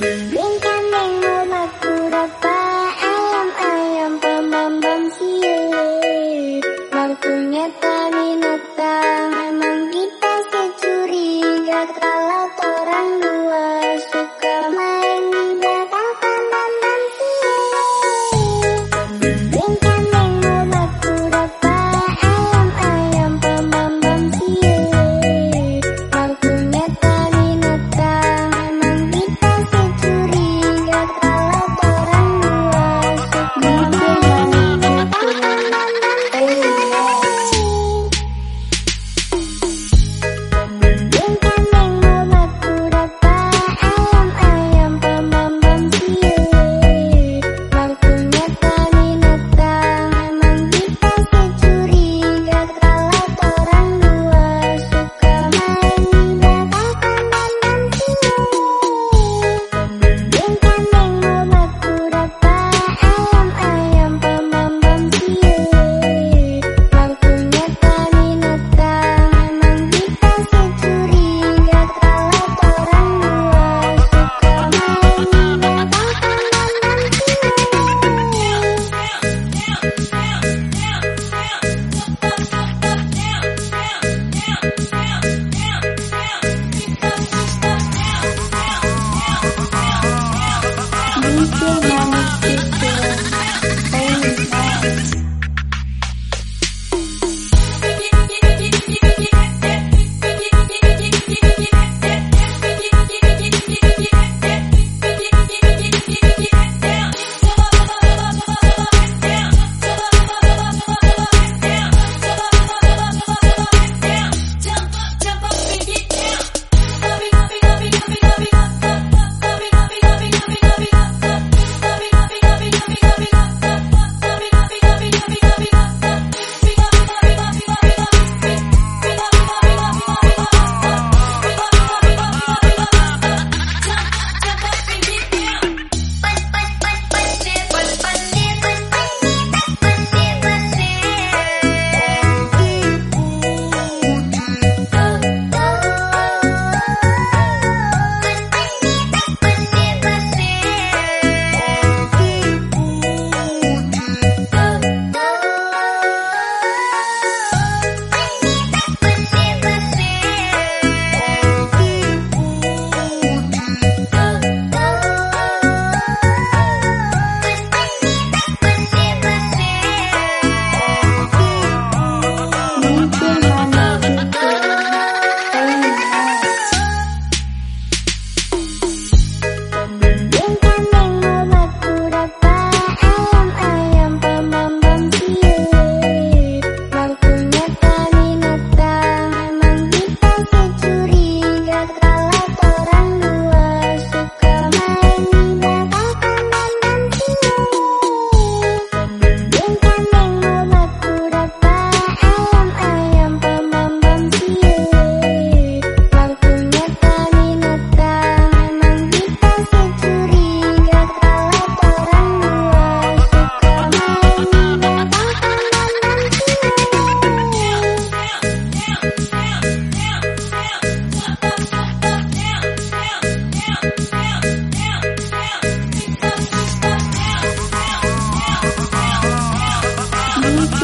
Nunca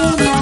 oh